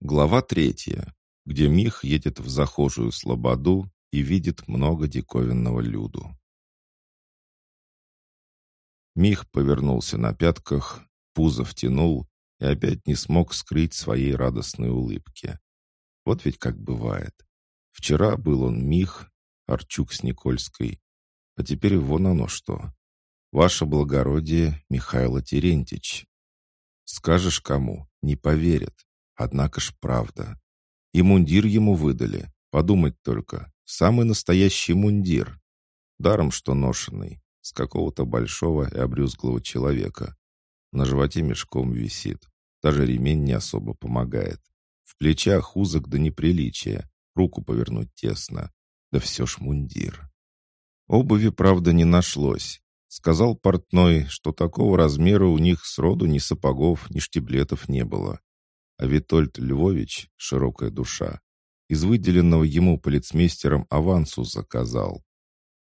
Глава третья, где Мих едет в захожую слободу и видит много диковинного люду. Мих повернулся на пятках, пузо втянул и опять не смог скрыть своей радостной улыбки. Вот ведь как бывает. Вчера был он Мих, Арчук с Никольской, а теперь вон оно что. Ваше благородие, Михайло Терентьевич. Скажешь кому, не поверят. Однако ж правда. И мундир ему выдали. Подумать только. Самый настоящий мундир. Даром, что ношенный. С какого-то большого и обрюзглого человека. На животе мешком висит. Даже ремень не особо помогает. В плечах узок до неприличия. Руку повернуть тесно. Да все ж мундир. Обуви, правда, не нашлось. Сказал портной, что такого размера у них сроду ни сапогов, ни штиблетов не было. А Витольд Львович, широкая душа, из выделенного ему полицмейстером авансу заказал.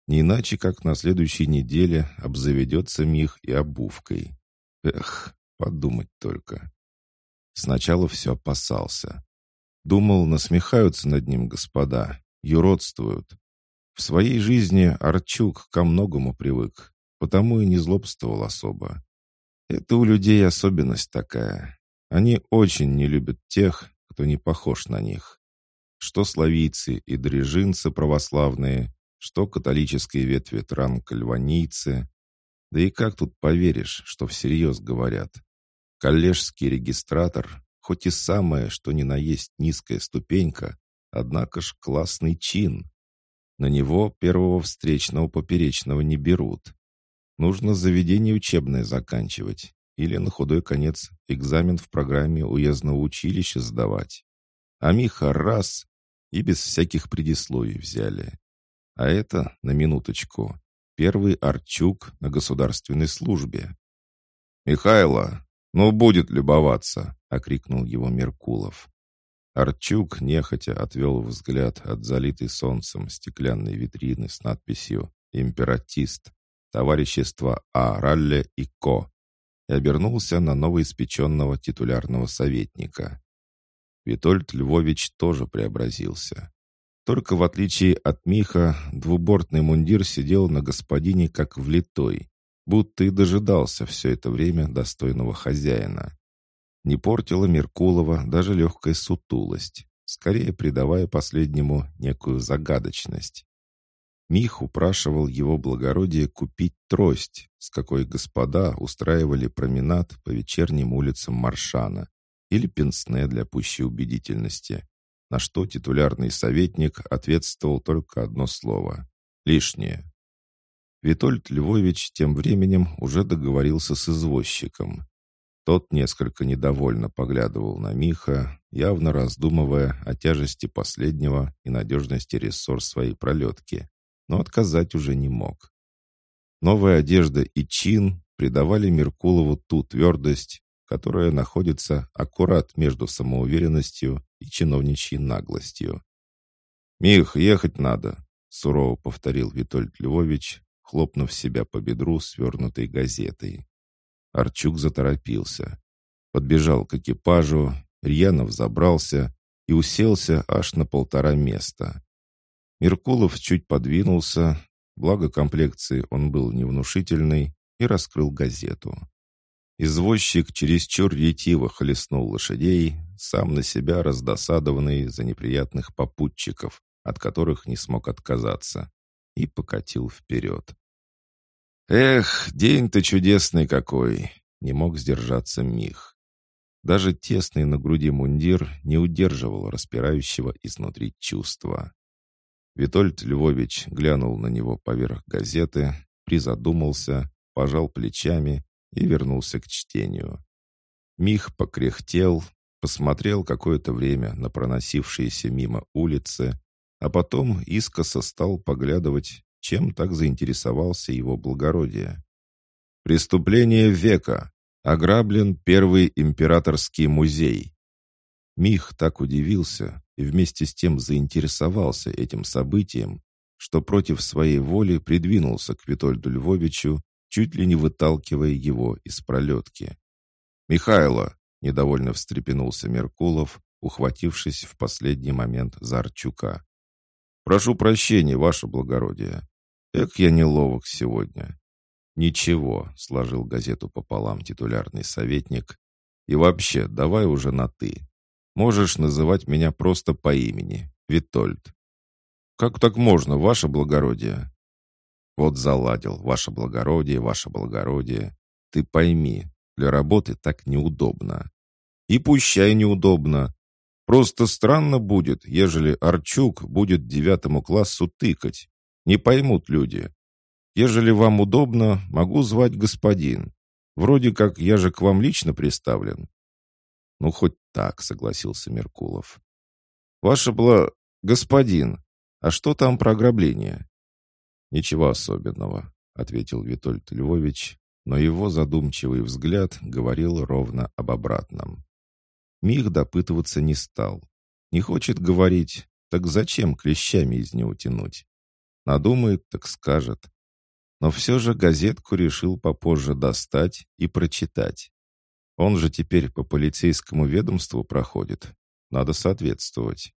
Не иначе, как на следующей неделе обзаведется Мих и обувкой. Эх, подумать только. Сначала все опасался. Думал, насмехаются над ним господа, юродствуют. В своей жизни Арчук ко многому привык, потому и не злобствовал особо. Это у людей особенность такая. Они очень не любят тех, кто не похож на них. Что славийцы и дрежинцы православные, что католические ветви транкальванийцы. Да и как тут поверишь, что всерьез говорят? Коллежский регистратор, хоть и самое, что ни на есть низкая ступенька, однако ж классный чин. На него первого встречного поперечного не берут. Нужно заведение учебное заканчивать или на худой конец экзамен в программе уездного училища сдавать. А Миха раз и без всяких предисловий взяли. А это, на минуточку, первый Арчук на государственной службе. «Михайло, ну будет любоваться!» — окрикнул его Меркулов. Арчук нехотя отвел взгляд от залитой солнцем стеклянной витрины с надписью «Императист», товарищества А. Ралле и Ко, и обернулся на новоиспеченного титулярного советника. Витольд Львович тоже преобразился. Только в отличие от Миха, двубортный мундир сидел на господине как влитой, будто и дожидался все это время достойного хозяина. Не портила Меркулова даже легкая сутулость, скорее придавая последнему некую загадочность. Мих упрашивал его благородие купить трость, с какой господа устраивали променад по вечерним улицам Маршана, или пенсне для пущей убедительности, на что титулярный советник ответствовал только одно слово — лишнее. Витольд Львович тем временем уже договорился с извозчиком. Тот несколько недовольно поглядывал на Миха, явно раздумывая о тяжести последнего и надежности рессор своей пролетки но отказать уже не мог. Новая одежда и чин придавали Меркулову ту твердость, которая находится аккурат между самоуверенностью и чиновничьей наглостью. «Мих, ехать надо», — сурово повторил Витольд Львович, хлопнув себя по бедру свернутой газетой. Арчук заторопился. Подбежал к экипажу, рьяно взобрался и уселся аж на полтора места. Меркулов чуть подвинулся, благо комплекции он был невнушительный, и раскрыл газету. Извозчик чересчур ретиво хлестнул лошадей, сам на себя раздосадованный за неприятных попутчиков, от которых не смог отказаться, и покатил вперед. «Эх, день-то чудесный какой!» — не мог сдержаться Мих. Даже тесный на груди мундир не удерживал распирающего изнутри чувства. Витольд Львович глянул на него поверх газеты, призадумался, пожал плечами и вернулся к чтению. Мих покряхтел, посмотрел какое-то время на проносившиеся мимо улицы, а потом искоса стал поглядывать, чем так заинтересовался его благородие. «Преступление века! Ограблен первый императорский музей!» Мих так удивился, и вместе с тем заинтересовался этим событием, что против своей воли придвинулся к Витольду Львовичу, чуть ли не выталкивая его из пролетки. «Михайло!» — недовольно встрепенулся Меркулов, ухватившись в последний момент за Арчука. «Прошу прощения, ваше благородие. Эх, я неловок сегодня». «Ничего», — сложил газету пополам титулярный советник. «И вообще, давай уже на «ты». Можешь называть меня просто по имени, Витольд». «Как так можно, ваше благородие?» «Вот заладил, ваше благородие, ваше благородие. Ты пойми, для работы так неудобно». «И пущай неудобно. Просто странно будет, ежели Арчук будет девятому классу тыкать. Не поймут люди. Ежели вам удобно, могу звать господин. Вроде как я же к вам лично приставлен». «Ну, хоть так», — согласился Меркулов. «Ваше было... господин, а что там про ограбление?» «Ничего особенного», — ответил Витольд Львович, но его задумчивый взгляд говорил ровно об обратном. Мих допытываться не стал. Не хочет говорить, так зачем клещами из него тянуть? Надумает, так скажет. Но все же газетку решил попозже достать и прочитать. Он же теперь по полицейскому ведомству проходит. Надо соответствовать.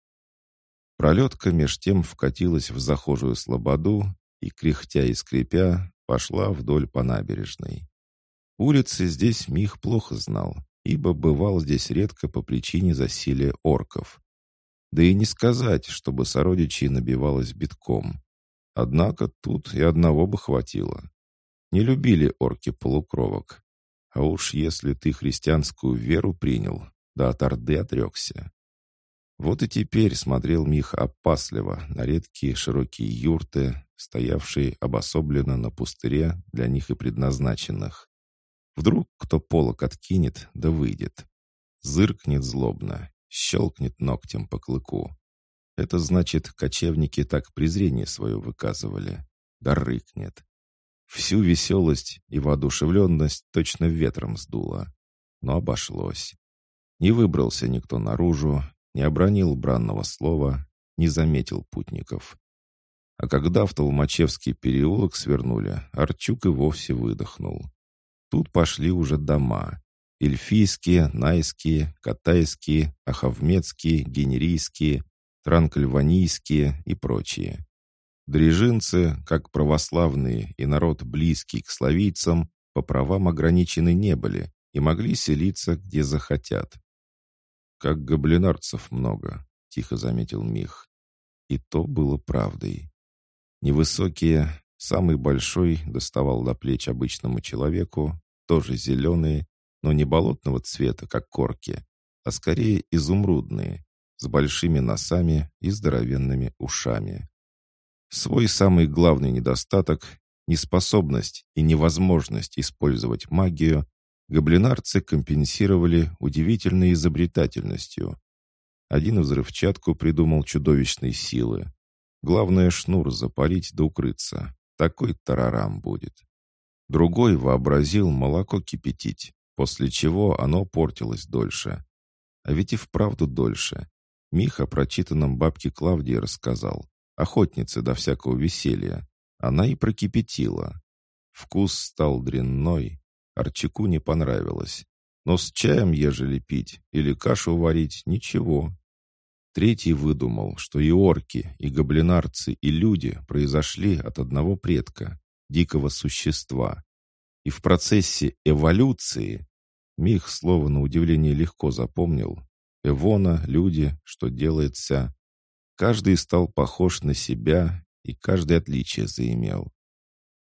Пролетка меж тем вкатилась в захожую слободу и, кряхтя и скрипя, пошла вдоль по набережной. Улицы здесь Мих плохо знал, ибо бывал здесь редко по причине засилия орков. Да и не сказать, чтобы сородичей набивалось битком. Однако тут и одного бы хватило. Не любили орки полукровок. А уж если ты христианскую веру принял, да от Орды отрекся. Вот и теперь смотрел Мих опасливо на редкие широкие юрты, стоявшие обособленно на пустыре для них и предназначенных. Вдруг кто полок откинет, да выйдет. Зыркнет злобно, щелкнет ногтем по клыку. Это значит, кочевники так презрение свое выказывали. Да рыкнет. Всю веселость и воодушевленность точно ветром сдуло. Но обошлось. Не выбрался никто наружу, не обронил бранного слова, не заметил путников. А когда в Толмачевский переулок свернули, Арчук и вовсе выдохнул. Тут пошли уже дома. Эльфийские, Найские, Катайские, Ахавмецкие, Генерийские, транкальванийские и прочие. Дрежинцы, как православные и народ близкий к славийцам, по правам ограничены не были и могли селиться, где захотят. «Как гоблинарцев много», — тихо заметил Мих. И то было правдой. Невысокие, самый большой доставал до плеч обычному человеку, тоже зеленые, но не болотного цвета, как корки, а скорее изумрудные, с большими носами и здоровенными ушами. Свой самый главный недостаток — неспособность и невозможность использовать магию гоблинарцы компенсировали удивительной изобретательностью. Один взрывчатку придумал чудовищной силы. Главное шнур запалить да укрыться. Такой тарарам будет. Другой вообразил молоко кипятить, после чего оно портилось дольше. А ведь и вправду дольше. Миха прочитанном бабке Клавдии рассказал. Охотнице до всякого веселья. Она и прокипятила. Вкус стал дрянной. Арчаку не понравилось. Но с чаем, ежели пить, или кашу варить, ничего. Третий выдумал, что и орки, и гоблинарцы, и люди произошли от одного предка, дикого существа. И в процессе эволюции Мих слово на удивление легко запомнил, Эвона, люди, что делается. Каждый стал похож на себя, и каждый отличие заимел.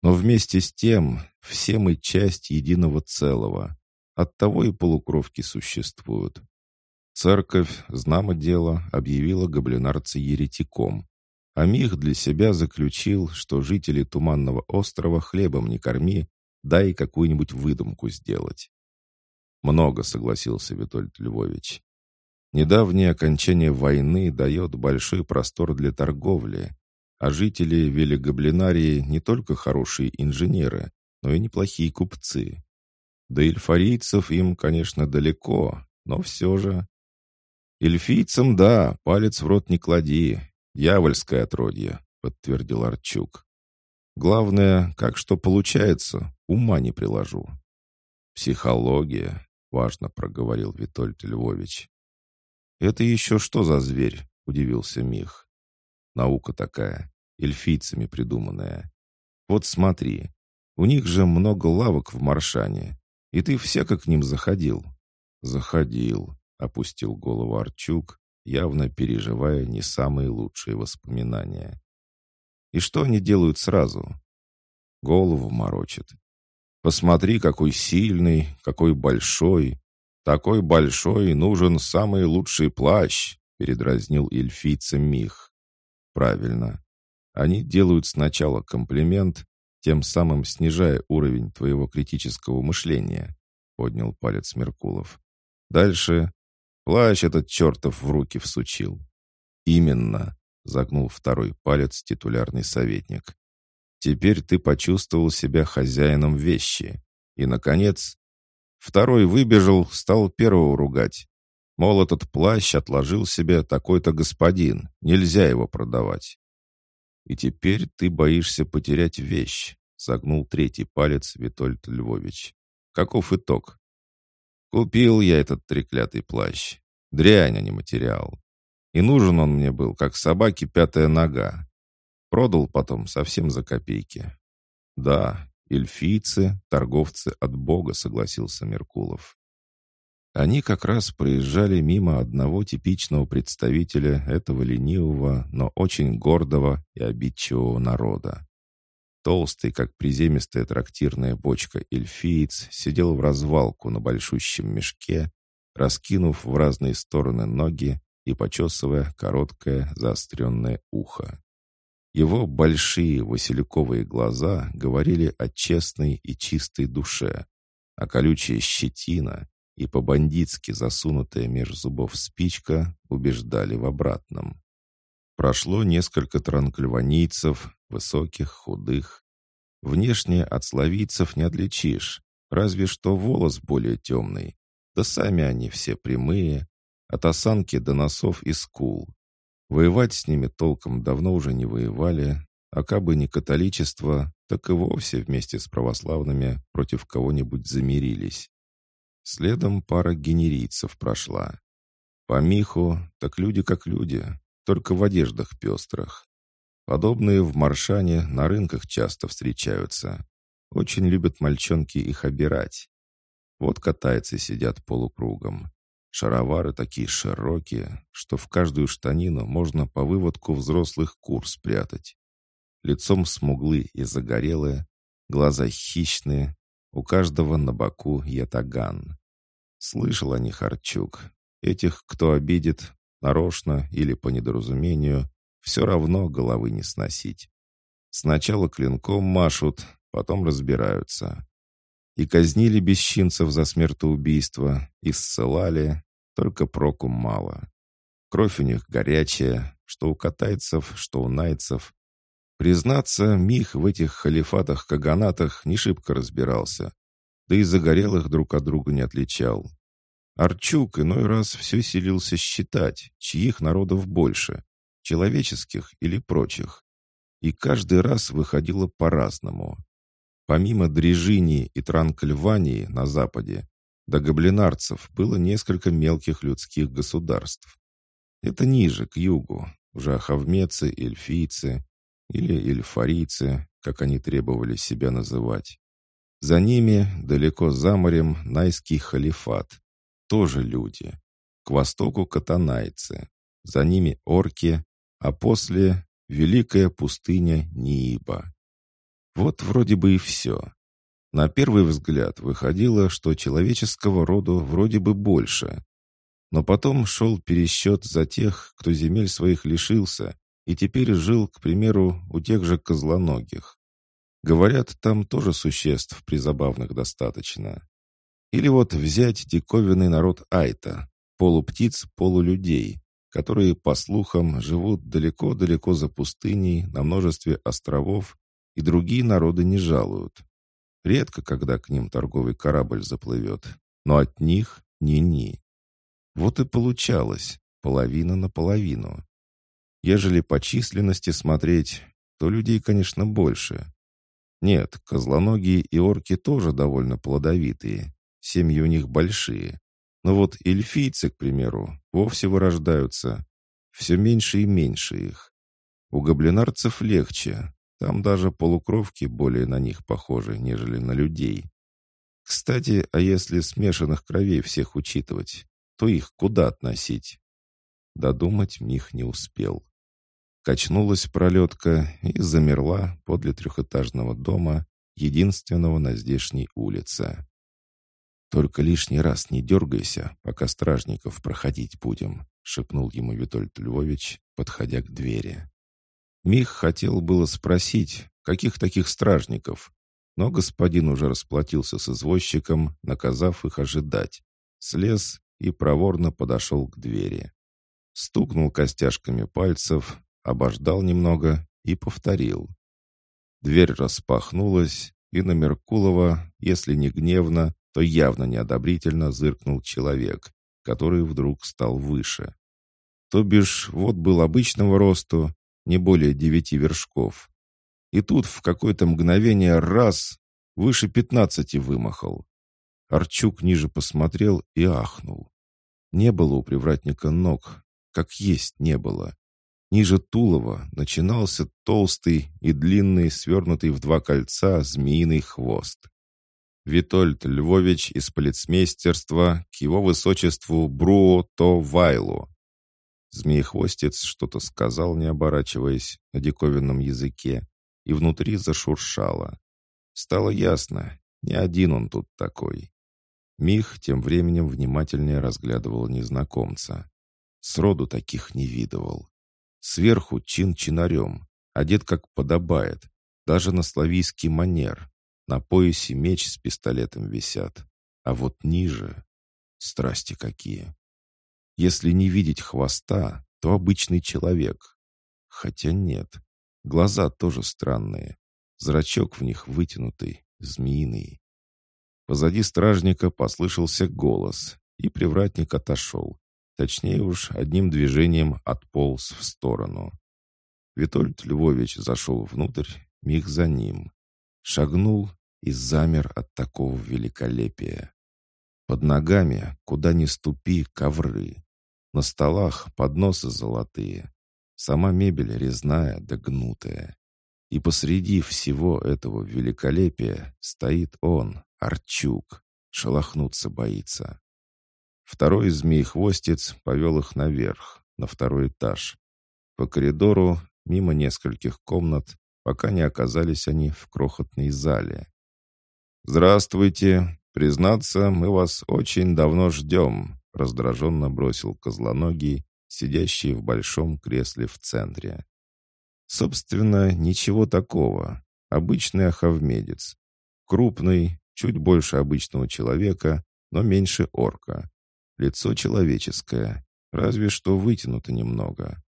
Но вместе с тем все мы часть единого целого. Оттого и полукровки существуют. Церковь, знамо дело, объявила гоблинарца еретиком, а Мих для себя заключил, что жители Туманного острова хлебом не корми, дай какую-нибудь выдумку сделать. Много, согласился Витольд Львович. Недавнее окончание войны дает большой простор для торговли, а жители Велигоблинарии не только хорошие инженеры, но и неплохие купцы. До эльфарийцев им, конечно, далеко, но все же... «Эльфийцам, да, палец в рот не клади. Дьявольское отродье», — подтвердил Арчук. «Главное, как что получается, ума не приложу». «Психология», — важно проговорил Витольд Львович. «Это еще что за зверь?» — удивился Мих. «Наука такая, эльфийцами придуманная. Вот смотри, у них же много лавок в Маршане, и ты всяко к ним заходил». «Заходил», — опустил голову Арчук, явно переживая не самые лучшие воспоминания. «И что они делают сразу?» Голову морочит. «Посмотри, какой сильный, какой большой. Такой большой нужен самый лучший плащ», — передразнил эльфийца Мих. «Правильно. Они делают сначала комплимент, тем самым снижая уровень твоего критического мышления», — поднял палец Меркулов. «Дальше Плащ этот чертов в руки всучил. Именно, загнул второй палец титулярный советник. Теперь ты почувствовал себя хозяином вещи. И, наконец, второй выбежал, стал первого ругать. Мол, этот плащ отложил себе такой-то господин, нельзя его продавать. И теперь ты боишься потерять вещь, загнул третий палец Витольд Львович. Каков итог? Купил я этот треклятый плащ. Дрянь, а не материал. И нужен он мне был, как собаке пятая нога. Продал потом совсем за копейки. Да, эльфийцы, торговцы от Бога, согласился Меркулов. Они как раз проезжали мимо одного типичного представителя этого ленивого, но очень гордого и обидчивого народа. Толстый, как приземистая трактирная бочка эльфиец, сидел в развалку на большущем мешке, раскинув в разные стороны ноги и почесывая короткое заостренное ухо. Его большие васильковые глаза говорили о честной и чистой душе, а колючая щетина и по-бандитски засунутая меж зубов спичка убеждали в обратном. Прошло несколько транкльванийцев, высоких, худых. Внешне от славийцев не отличишь, разве что волос более темный. Да сами они все прямые, от осанки до носов и скул. Воевать с ними толком давно уже не воевали, а кабы не католичество, так и вовсе вместе с православными против кого-нибудь замирились. Следом пара генерийцев прошла. По Миху, так люди как люди, только в одеждах пестрых. Подобные в Маршане на рынках часто встречаются. Очень любят мальчонки их обирать. Вот катайцы сидят полукругом. Шаровары такие широкие, что в каждую штанину можно по выводку взрослых кур спрятать. Лицом смуглы и загорелые, глаза хищные, у каждого на боку ятаган. Слышал о них Арчук. Этих, кто обидит, нарочно или по недоразумению, все равно головы не сносить. Сначала клинком машут, потом разбираются. И казнили бесчинцев за смертоубийство, и ссылали, только проку мало. Кровь у них горячая, что у катайцев, что у найцев. Признаться, Мих в этих халифатах-каганатах не шибко разбирался, да и загорелых друг от друга не отличал. Арчук иной раз все селился считать, чьих народов больше, человеческих или прочих. И каждый раз выходило по-разному. Помимо Дрежинии и Транкальвании на западе, до гоблинарцев было несколько мелких людских государств. Это ниже, к югу, уже ахавмецы, эльфийцы или эльфарийцы, как они требовали себя называть. За ними, далеко за морем, Найский халифат. Тоже люди. К востоку катанайцы. За ними орки, а после — великая пустыня Нииба. Вот вроде бы и все. На первый взгляд выходило, что человеческого рода вроде бы больше. Но потом шел пересчет за тех, кто земель своих лишился и теперь жил, к примеру, у тех же козлоногих. Говорят, там тоже существ призабавных достаточно. Или вот взять диковинный народ Айта, полуптиц, полулюдей, которые, по слухам, живут далеко-далеко за пустыней на множестве островов и другие народы не жалуют. Редко, когда к ним торговый корабль заплывет, но от них ни-ни. Вот и получалось, половина на половину. Ежели по численности смотреть, то людей, конечно, больше. Нет, козлоногие и орки тоже довольно плодовитые, семьи у них большие. Но вот эльфийцы, к примеру, вовсе вырождаются. Все меньше и меньше их. У гоблинарцев легче. Там даже полукровки более на них похожи, нежели на людей. Кстати, а если смешанных кровей всех учитывать, то их куда относить? Додумать Мих не успел. Качнулась пролетка и замерла подле трехэтажного дома, единственного на здешней улице. «Только лишний раз не дергайся, пока стражников проходить будем», шепнул ему Витольд Львович, подходя к двери. Мих хотел было спросить, каких таких стражников, но господин уже расплатился с извозчиком, наказав их ожидать. Слез и проворно подошел к двери. Стукнул костяшками пальцев, обождал немного и повторил. Дверь распахнулась, и на Меркулова, если не гневно, то явно неодобрительно зыркнул человек, который вдруг стал выше. То бишь, вот был обычного росту, не более девяти вершков. И тут в какое-то мгновение раз выше пятнадцати вымахал. Арчук ниже посмотрел и ахнул. Не было у привратника ног, как есть не было. Ниже Тулова начинался толстый и длинный, свернутый в два кольца змеиный хвост. Витольд Львович из полицмейстерства к его высочеству Бруо То Вайлу. Змеехвостец что-то сказал, не оборачиваясь, на диковинном языке, и внутри зашуршало. Стало ясно, не один он тут такой. Мих тем временем внимательнее разглядывал незнакомца. Сроду таких не видывал. Сверху чин-чинарем, одет как подобает, даже на славийский манер. На поясе меч с пистолетом висят. А вот ниже... Страсти какие! Если не видеть хвоста, то обычный человек. Хотя нет, глаза тоже странные. Зрачок в них вытянутый, змеиный. Позади стражника послышался голос, и привратник отошел. Точнее уж, одним движением отполз в сторону. Витольд Львович зашел внутрь, миг за ним. Шагнул и замер от такого великолепия. Под ногами, куда ни ступи, ковры. На столах подносы золотые. Сама мебель резная да гнутая. И посреди всего этого великолепия стоит он, Арчук. Шелохнуться боится. Второй змей-хвостец повел их наверх, на второй этаж. По коридору, мимо нескольких комнат, пока не оказались они в крохотной зале. «Здравствуйте! Признаться, мы вас очень давно ждем», раздраженно бросил козлоногий, сидящий в большом кресле в центре. Собственно, ничего такого. Обычный охавмедец. Крупный, чуть больше обычного человека, но меньше орка. Лицо человеческое, разве что вытянуто немного.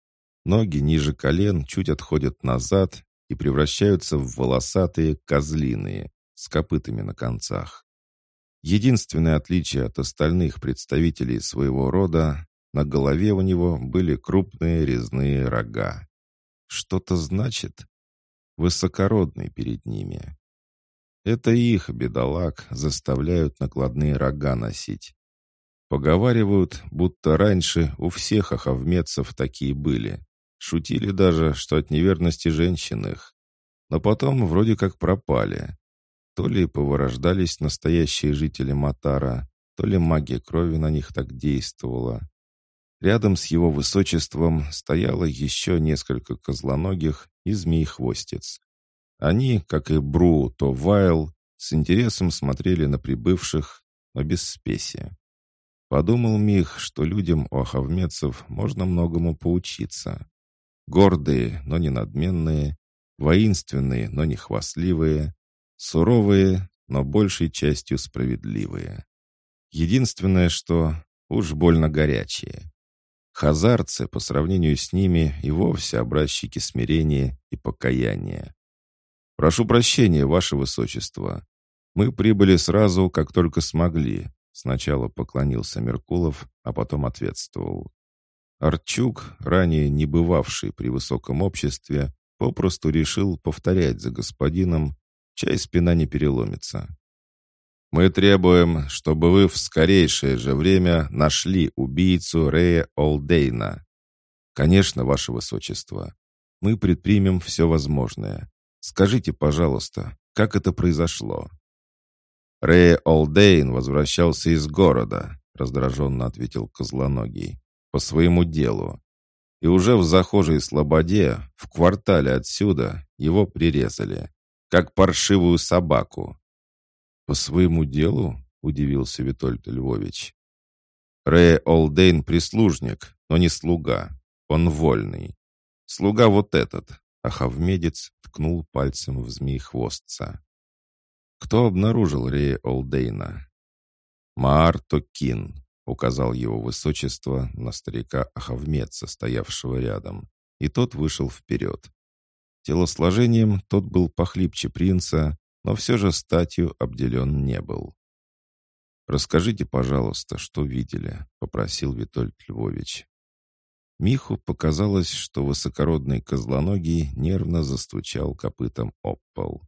Ноги ниже колен чуть отходят назад и превращаются в волосатые козлиные, с копытами на концах. Единственное отличие от остальных представителей своего рода на голове у него были крупные резные рога. Что-то значит? Высокородный перед ними. Это их, бедолаг, заставляют накладные рога носить. Поговаривают, будто раньше у всех ахавмедцев такие были. Шутили даже, что от неверности женщин их. Но потом вроде как пропали. То ли повырождались настоящие жители Матара, то ли магия крови на них так действовала. Рядом с его высочеством стояло еще несколько козлоногих и змей-хвостец. Они, как и Бру, то Вайл, с интересом смотрели на прибывших, но без спеси. Подумал Мих, что людям у ахавмецев можно многому поучиться. Гордые, но не надменные, воинственные, но не хвастливые, суровые, но большей частью справедливые. Единственное, что уж больно горячие. Хазарцы по сравнению с ними и вовсе образчики смирения и покаяния. «Прошу прощения, ваше высочество. Мы прибыли сразу, как только смогли». Сначала поклонился Меркулов, а потом ответствовал. Арчук, ранее не бывавший при высоком обществе, попросту решил повторять за господином, чай спина не переломится. Мы требуем, чтобы вы в скорейшее же время нашли убийцу Рея Олдейна. Конечно, ваше высочество. Мы предпримем все возможное. Скажите, пожалуйста, как это произошло?» «Рэй Олдейн возвращался из города», — раздраженно ответил Козлоногий, — «по своему делу. И уже в захожей слободе, в квартале отсюда, его прирезали, как паршивую собаку». «По своему делу?» — удивился Витольд Львович. «Рэй Олдейн — прислужник, но не слуга. Он вольный. Слуга вот этот, а ткнул пальцем в змей хвостца. Кто обнаружил Рея Олдейна? Маар Токин, указал его высочество на старика Ахавмеца, стоявшего рядом, и тот вышел вперед. Телосложением тот был похлипче принца, но все же статью обделен не был. «Расскажите, пожалуйста, что видели», — попросил Витольд Львович. Миху показалось, что высокородный козлоногий нервно застучал копытом об пол.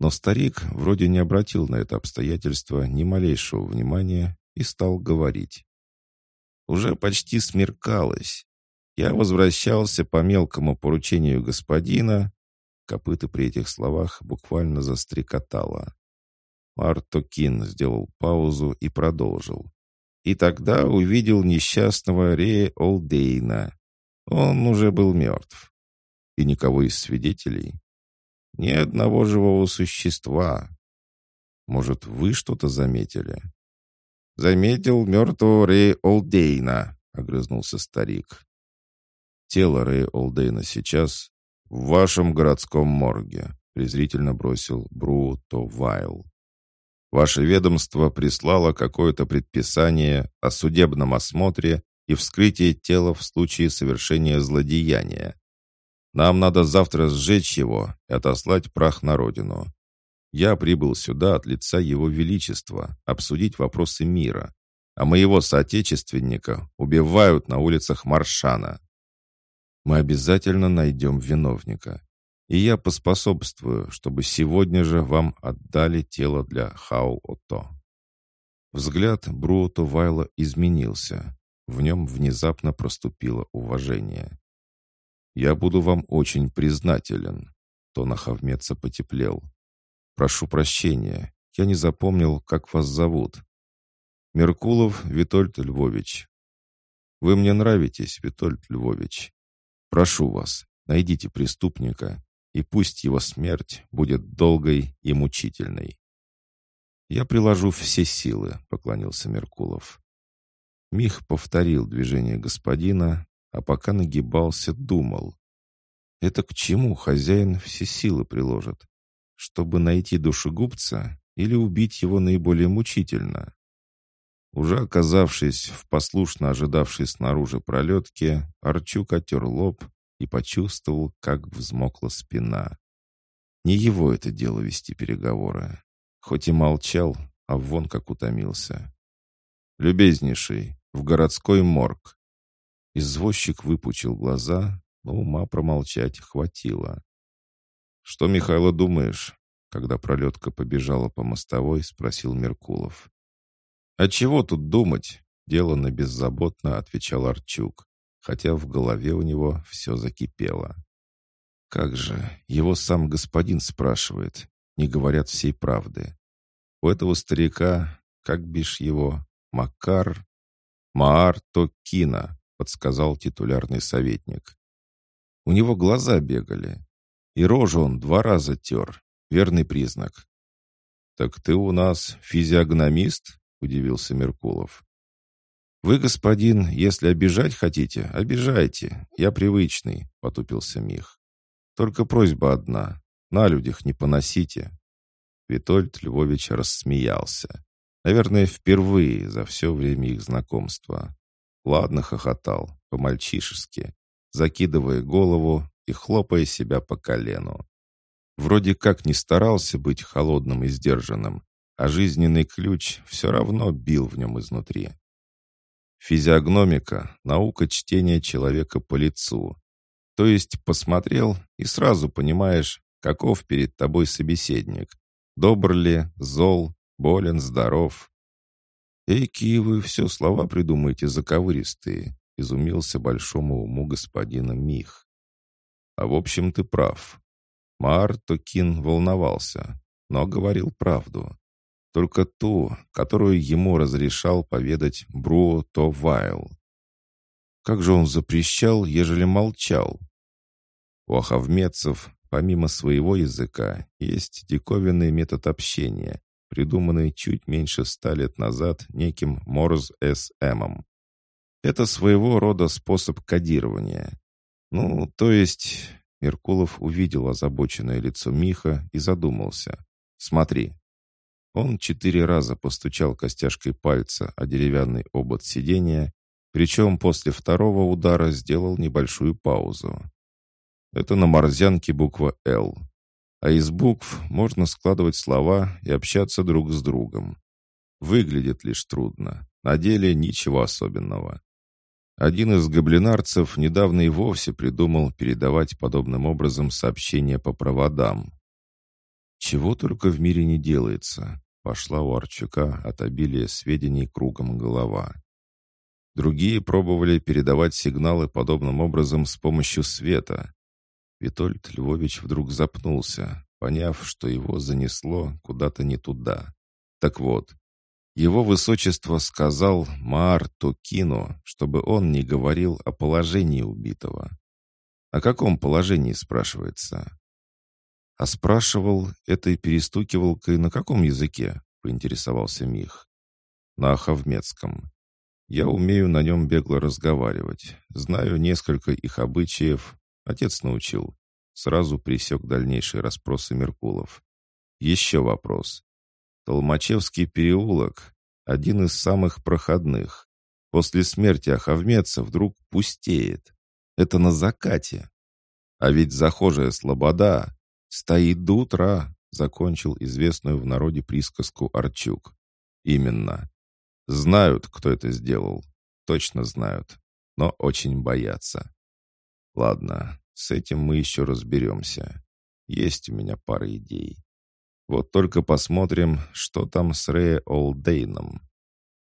Но старик вроде не обратил на это обстоятельство ни малейшего внимания и стал говорить. «Уже почти смеркалось. Я возвращался по мелкому поручению господина». Копыта при этих словах буквально застрекотало. Мартокин сделал паузу и продолжил. И тогда увидел несчастного Рея Олдейна. Он уже был мертв. И никого из свидетелей? Ни одного живого существа. Может, вы что-то заметили? Заметил мертвого Рея Олдейна, огрызнулся старик. Тело Рэя Олдейна сейчас в вашем городском морге, презрительно бросил Бруто Вайл. Ваше ведомство прислало какое-то предписание о судебном осмотре и вскрытии тела в случае совершения злодеяния. Нам надо завтра сжечь его и отослать прах на родину. Я прибыл сюда от лица Его Величества обсудить вопросы мира, а моего соотечественника убивают на улицах Маршана. Мы обязательно найдем виновника и я поспособствую, чтобы сегодня же вам отдали тело для Хау-Ото». Взгляд Бруото Вайла изменился. В нем внезапно проступило уважение. «Я буду вам очень признателен», — тон Ахавмеца потеплел. «Прошу прощения, я не запомнил, как вас зовут. Меркулов Витольд Львович. Вы мне нравитесь, Витольд Львович. Прошу вас, найдите преступника и пусть его смерть будет долгой и мучительной. «Я приложу все силы», — поклонился Меркулов. Мих повторил движение господина, а пока нагибался, думал. «Это к чему хозяин все силы приложит? Чтобы найти душегубца или убить его наиболее мучительно?» Уже оказавшись в послушно ожидавшей снаружи пролетке, Арчук отер лоб и почувствовал, как взмокла спина. Не его это дело вести переговоры. Хоть и молчал, а вон как утомился. «Любезнейший, в городской морг». Извозчик выпучил глаза, но ума промолчать хватило. «Что, Михайло, думаешь?» Когда пролетка побежала по мостовой, спросил Меркулов. «А чего тут думать?» — деланно беззаботно отвечал Арчук хотя в голове у него все закипело. Как же, его сам господин спрашивает, не говорят всей правды. У этого старика, как бишь его, Макар... Маар Токина, подсказал титулярный советник. У него глаза бегали, и рожу он два раза тер, верный признак. «Так ты у нас физиогномист?» — удивился Меркулов. «Вы, господин, если обижать хотите, обижайте. Я привычный», — потупился Мих. «Только просьба одна. На людях не поносите». Витольд Львович рассмеялся. Наверное, впервые за все время их знакомства. Ладно хохотал, по-мальчишески, закидывая голову и хлопая себя по колену. Вроде как не старался быть холодным и сдержанным, а жизненный ключ все равно бил в нем изнутри. Физиогномика — наука чтения человека по лицу. То есть посмотрел и сразу понимаешь, каков перед тобой собеседник. Добр ли, зол Болен, здоров». «Эки вы все слова придумаете заковыристые», — изумился большому уму господина Мих. «А в общем, ты прав». Маар Токин волновался, но говорил правду. Только ту, которую ему разрешал поведать Бруо Товайл. Как же он запрещал, ежели молчал? У ахавмедцев, помимо своего языка, есть диковинный метод общения, придуманный чуть меньше ста лет назад неким Морз С. Эмом. Это своего рода способ кодирования. Ну, то есть... Меркулов увидел озабоченное лицо Миха и задумался. «Смотри». Он четыре раза постучал костяшкой пальца о деревянный обод сидения, причем после второго удара сделал небольшую паузу. Это на морзянке буква «Л». А из букв можно складывать слова и общаться друг с другом. Выглядит лишь трудно. На деле ничего особенного. Один из гоблинарцев недавно и вовсе придумал передавать подобным образом сообщения по проводам. Чего только в мире не делается, пошла у Арчука от обилия сведений кругом голова. Другие пробовали передавать сигналы подобным образом с помощью света. Витольд Львович вдруг запнулся, поняв, что его занесло куда-то не туда. Так вот, его высочество сказал Маар Токину, чтобы он не говорил о положении убитого. О каком положении, спрашивается? А спрашивал этой перестукивалкой на каком языке, поинтересовался Мих. На ахавмедском. Я умею на нем бегло разговаривать, знаю несколько их обычаев, отец научил. Сразу присек дальнейшие расспросы Меркулов. Еще вопрос. Толмачевский переулок — один из самых проходных. После смерти Ахавмеца вдруг пустеет. Это на закате. А ведь захожая слобода стоит до утра, закончил известную в народе присказку Арчук. Именно. Знают, кто это сделал. Точно знают. Но очень боятся. Ладно, с этим мы еще разберемся. Есть у меня пара идей. Вот только посмотрим, что там с Рэя Олдейном.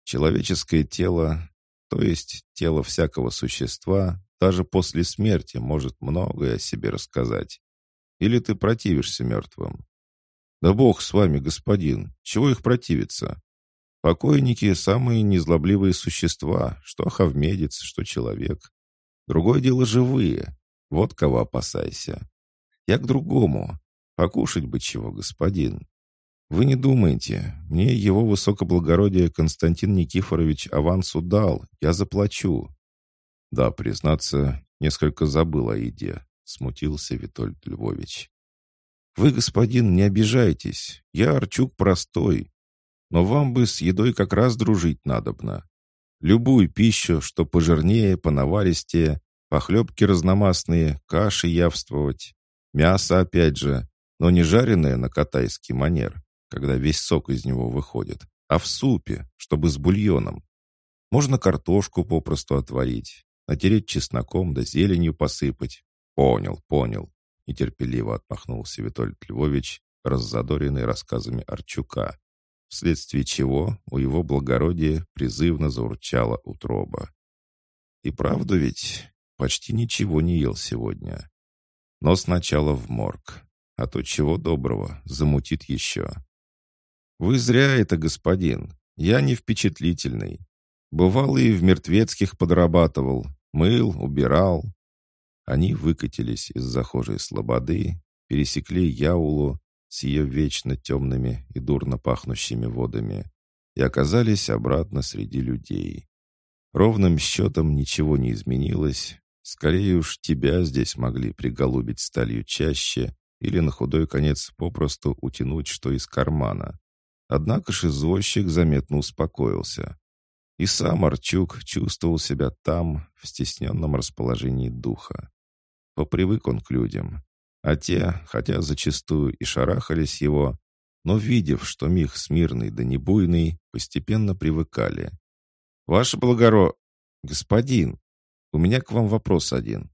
Человеческое тело, то есть тело всякого существа, даже после смерти может многое о себе рассказать. Или ты противишься мертвым? Да бог с вами, господин, чего их противиться? Покойники — самые незлобливые существа, что хавмедец, что человек. Другое дело живые. Вот кого опасайся. Я к другому. Покушать бы чего, господин. Вы не думайте, мне его высокоблагородие Константин Никифорович авансу дал, я заплачу. Да, признаться, несколько забыл о еде, смутился Витольд Львович. Вы, господин, не обижайтесь, я Арчук простой, но вам бы с едой как раз дружить надобно. Любую пищу, что пожирнее, понаваристее, похлебки разномастные, каши явствовать. Мясо опять же, но не жареное на катайский манер, когда весь сок из него выходит, а в супе, чтобы с бульоном. Можно картошку попросту отварить, натереть чесноком да зеленью посыпать. Понял, понял, нетерпеливо отмахнулся Витольд Львович, раззадоренный рассказами Арчука, вследствие чего у его благородия призывно заурчала утроба. И правду ведь почти ничего не ел сегодня. Но сначала в морг, а то чего доброго, замутит еще. Вы зря это, господин, я не впечатлительный. Бывал и в мертвецких подрабатывал, мыл, убирал. Они выкатились из захожей слободы, пересекли Яулу, с ее вечно темными и дурно пахнущими водами и оказались обратно среди людей. Ровным счетом ничего не изменилось. Скорее уж тебя здесь могли приголубить сталью чаще или на худой конец попросту утянуть что из кармана. Однако ж извозчик заметно успокоился. И сам Арчук чувствовал себя там, в стесненном расположении духа. Попривык он к людям, а те, хотя зачастую и шарахались его, но, видев, что миг смирный да небуйный, постепенно привыкали. «Ваше благоро... Господин, у меня к вам вопрос один».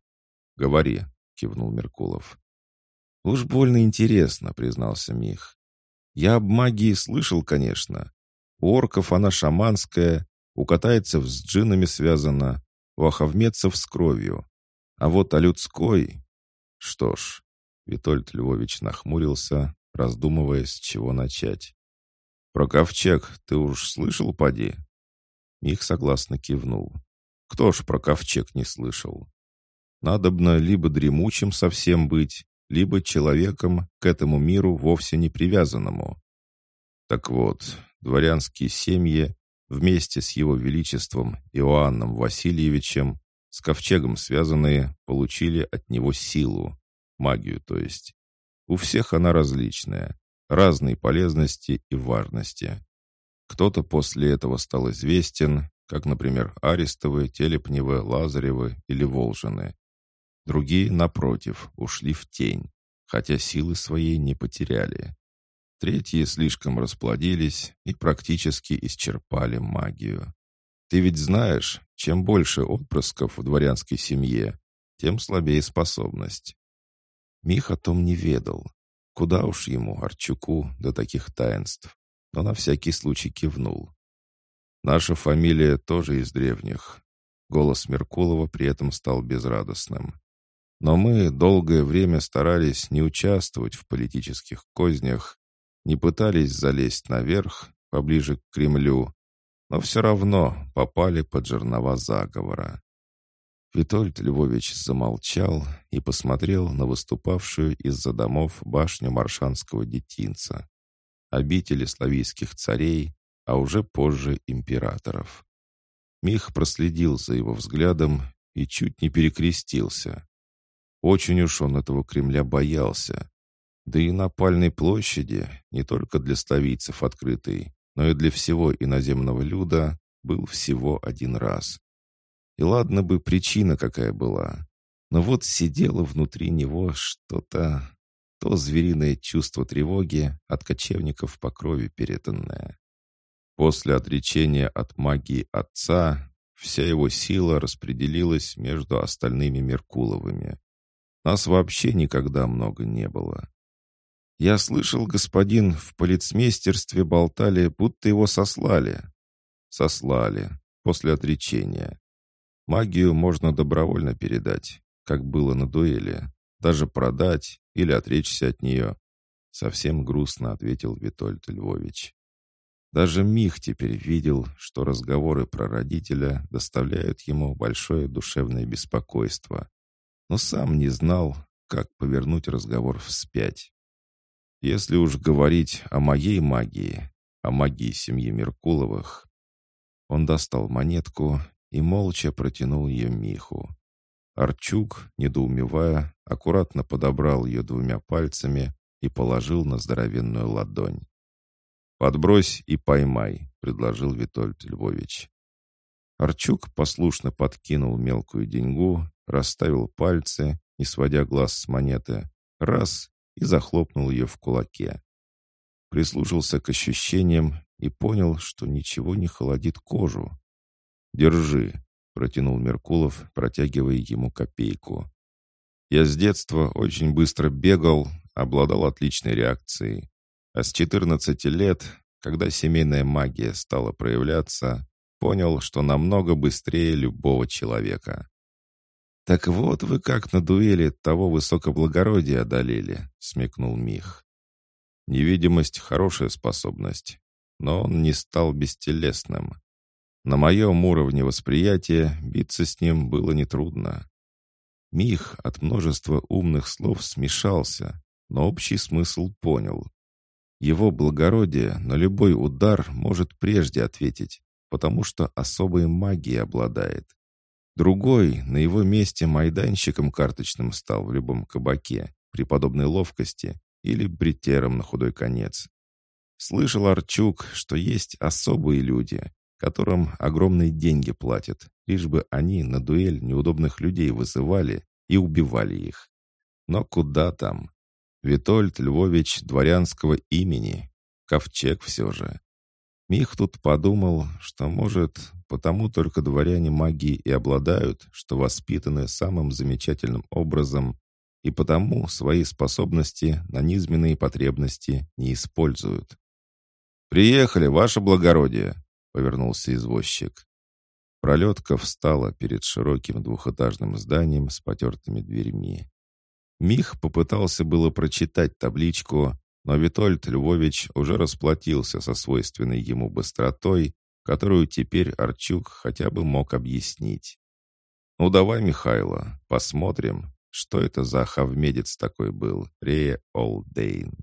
«Говори», — кивнул Меркулов. «Уж больно интересно», — признался Мих. Я об магии слышал, конечно. У орков она шаманская, у катайцев с джинами связана, у ахавмедцев с кровью. А вот о людской... Что ж, Витольд Львович нахмурился, раздумывая, с чего начать. «Про ковчег ты уж слышал, поди?» Мих согласно кивнул. «Кто ж про ковчег не слышал? Надобно либо дремучим совсем быть, либо человеком к этому миру вовсе не привязанному. Так вот, дворянские семьи вместе с его величеством Иоанном Васильевичем с ковчегом связанные получили от него силу, магию то есть. У всех она различная, разной полезности и важности. Кто-то после этого стал известен, как, например, Арестовы, Телепневы, Лазаревы или Волжины. Другие, напротив, ушли в тень, хотя силы своей не потеряли. Третьи слишком расплодились и практически исчерпали магию. Ты ведь знаешь, чем больше отпрысков в дворянской семье, тем слабее способность. Мих о том не ведал. Куда уж ему, Арчуку, до таких таинств, но на всякий случай кивнул. Наша фамилия тоже из древних. Голос Меркулова при этом стал безрадостным. Но мы долгое время старались не участвовать в политических кознях, не пытались залезть наверх, поближе к Кремлю, но все равно попали под жернова заговора. Витольд Львович замолчал и посмотрел на выступавшую из-за домов башню Маршанского детинца, обители славийских царей, а уже позже императоров. Мих проследил за его взглядом и чуть не перекрестился. Очень уж он этого Кремля боялся. Да и на Пальной площади, не только для столицев открытой, но и для всего иноземного люда, был всего один раз. И ладно бы причина какая была, но вот сидело внутри него что-то, то звериное чувство тревоги от кочевников по крови переданное. После отречения от магии отца вся его сила распределилась между остальными Меркуловыми. Нас вообще никогда много не было. Я слышал, господин, в полицмейстерстве болтали, будто его сослали. Сослали, после отречения. Магию можно добровольно передать, как было на дуэли, даже продать или отречься от нее. Совсем грустно ответил Витольд Львович. Даже Мих теперь видел, что разговоры про родителя доставляют ему большое душевное беспокойство но сам не знал, как повернуть разговор вспять. Если уж говорить о моей магии, о магии семьи Меркуловых, он достал монетку и молча протянул ее Миху. Арчук, недоумевая, аккуратно подобрал ее двумя пальцами и положил на здоровенную ладонь. «Подбрось и поймай», — предложил Витольд Львович. Арчук послушно подкинул мелкую деньгу расставил пальцы, не сводя глаз с монеты, раз и захлопнул ее в кулаке. Прислушался к ощущениям и понял, что ничего не холодит кожу. «Держи», — протянул Меркулов, протягивая ему копейку. «Я с детства очень быстро бегал, обладал отличной реакцией. А с 14 лет, когда семейная магия стала проявляться, понял, что намного быстрее любого человека. «Так вот вы как на дуэли того высокоблагородия одолели», — смекнул Мих. «Невидимость — хорошая способность, но он не стал бестелесным. На моем уровне восприятия биться с ним было нетрудно. Мих от множества умных слов смешался, но общий смысл понял. Его благородие на любой удар может прежде ответить, потому что особой магией обладает. Другой на его месте майданщиком карточным стал в любом кабаке при подобной ловкости или бритером на худой конец. Слышал Арчук, что есть особые люди, которым огромные деньги платят, лишь бы они на дуэль неудобных людей вызывали и убивали их. Но куда там? Витольд Львович дворянского имени. Ковчег все же. Мих тут подумал, что, может, потому только дворяне магии и обладают, что воспитаны самым замечательным образом, и потому свои способности на низменные потребности не используют. «Приехали, ваше благородие!» — повернулся извозчик. Пролетка встала перед широким двухэтажным зданием с потертыми дверьми. Мих попытался было прочитать табличку, но Витольд Львович уже расплатился со свойственной ему быстротой, которую теперь Арчук хотя бы мог объяснить. «Ну давай, Михайло, посмотрим, что это за хавмедец такой был, Рея Олдейн».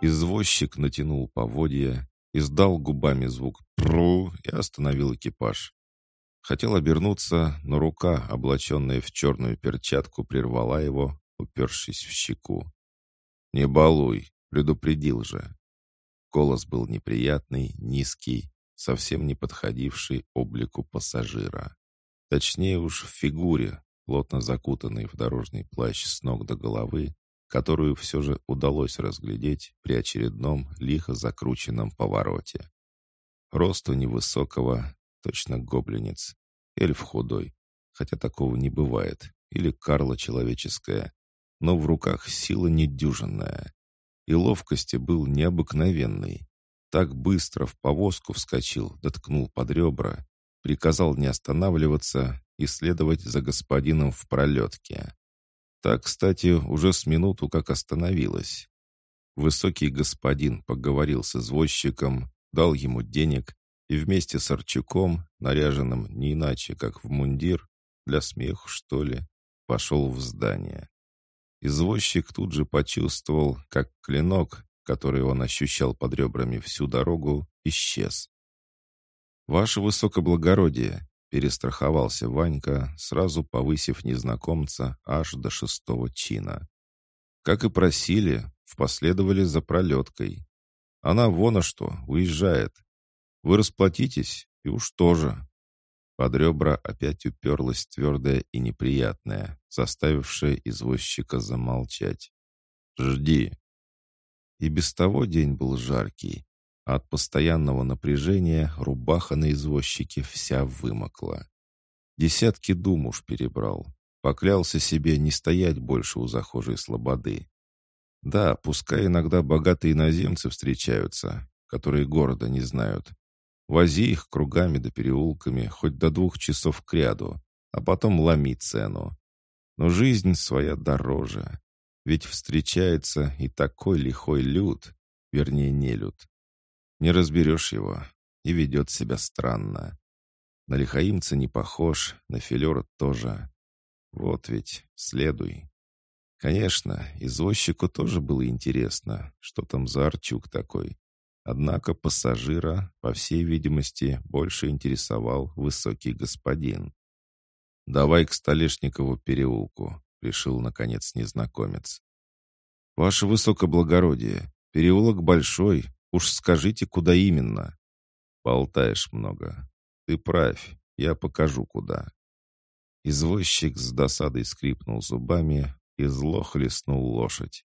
Извозчик натянул поводья, издал губами звук «пру» и остановил экипаж. Хотел обернуться, но рука, облаченная в черную перчатку, прервала его, упершись в щеку. «Не балуй, предупредил же». Голос был неприятный, низкий, совсем не подходивший облику пассажира. Точнее уж в фигуре, плотно закутанной в дорожный плащ с ног до головы, которую все же удалось разглядеть при очередном лихо закрученном повороте. Росту невысокого, точно гоблинец. Эльф худой, хотя такого не бывает. Или Карла человеческая. Но в руках сила недюжинная. И ловкости был необыкновенный. Так быстро в повозку вскочил, доткнул под ребра, приказал не останавливаться и следовать за господином в пролетке. Так, кстати, уже с минуту как остановилась. Высокий господин поговорил с извозчиком, дал ему денег и вместе с Арчуком, наряженным не иначе, как в мундир, для смеху, что ли, пошел в здание. Извозчик тут же почувствовал, как клинок, который он ощущал под ребрами всю дорогу, исчез. «Ваше высокоблагородие!» — перестраховался Ванька, сразу повысив незнакомца аж до шестого чина. Как и просили, впоследовали за пролеткой. Она вон а что, уезжает. Вы расплатитесь, и уж тоже». Под ребра опять уперлась твердая и неприятная, заставившая извозчика замолчать. «Жди». И без того день был жаркий. От постоянного напряжения рубаха на извозчике вся вымокла. Десятки дум уж перебрал. Поклялся себе не стоять больше у захожей слободы. Да, пускай иногда богатые иноземцы встречаются, которые города не знают, Вози их кругами да переулками, хоть до двух часов к ряду, а потом ломи цену. Но жизнь своя дороже. Ведь встречается и такой лихой люд, вернее, не люд. Не разберешь его, и ведет себя странно. На лихаимца не похож, на филера тоже. Вот ведь, следуй. Конечно, извозчику тоже было интересно, что там за Арчук такой. Однако пассажира, по всей видимости, больше интересовал высокий господин. «Давай к Столешникову переулку», — решил, наконец, незнакомец. «Ваше высокоблагородие, переулок большой, уж скажите, куда именно?» «Болтаешь много. Ты правь, я покажу, куда». Извозчик с досадой скрипнул зубами и зло хлестнул лошадь.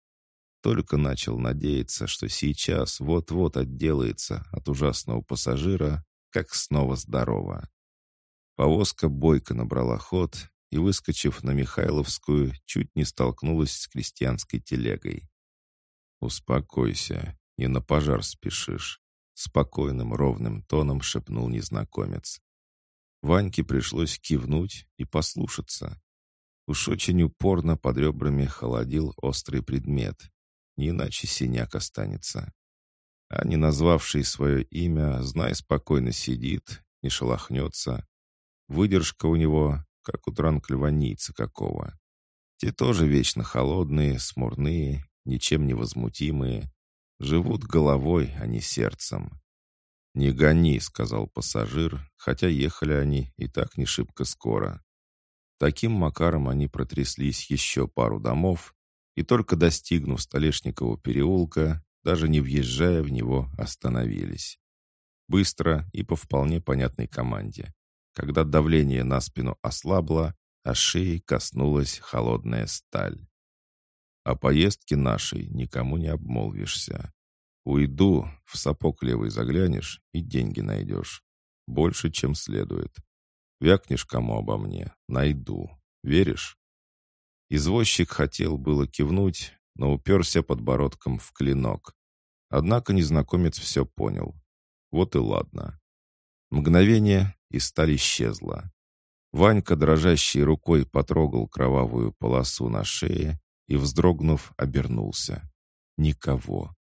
Только начал надеяться, что сейчас вот-вот отделается от ужасного пассажира, как снова здорово. Повозка бойко набрала ход и, выскочив на Михайловскую, чуть не столкнулась с крестьянской телегой. «Успокойся, не на пожар спешишь», — спокойным ровным тоном шепнул незнакомец. Ваньке пришлось кивнуть и послушаться. Уж очень упорно под ребрами холодил острый предмет, не иначе синяк останется. А не назвавший свое имя, знай, спокойно сидит, не шелохнется. Выдержка у него, как у транкльванийца какого. Те тоже вечно холодные, смурные, ничем не возмутимые. Живут головой, а не сердцем. «Не гони», — сказал пассажир, хотя ехали они и так не шибко скоро. Таким макаром они протряслись еще пару домов и только достигнув Столешникова переулка, даже не въезжая в него, остановились. Быстро и по вполне понятной команде. Когда давление на спину ослабло, а шеи коснулась холодная сталь. О поездке нашей никому не обмолвишься. Уйду, в сапог левый заглянешь и деньги найдешь. Больше, чем следует. Вякнешь кому обо мне, найду. Веришь?» Извозчик хотел было кивнуть, но уперся подбородком в клинок. Однако незнакомец все понял. Вот и ладно. Мгновение, и сталь исчезла. Ванька, дрожащей рукой, потрогал кровавую полосу на шее и, вздрогнув, обернулся. Никого.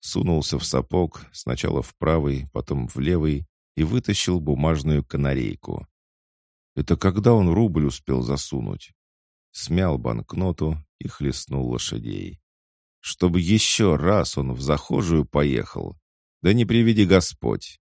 Сунулся в сапог, сначала в правый, потом в левый, и вытащил бумажную канарейку. Это когда он рубль успел засунуть? Смял банкноту и хлестнул лошадей. Чтобы еще раз он в захожую поехал. Да не приведи Господь.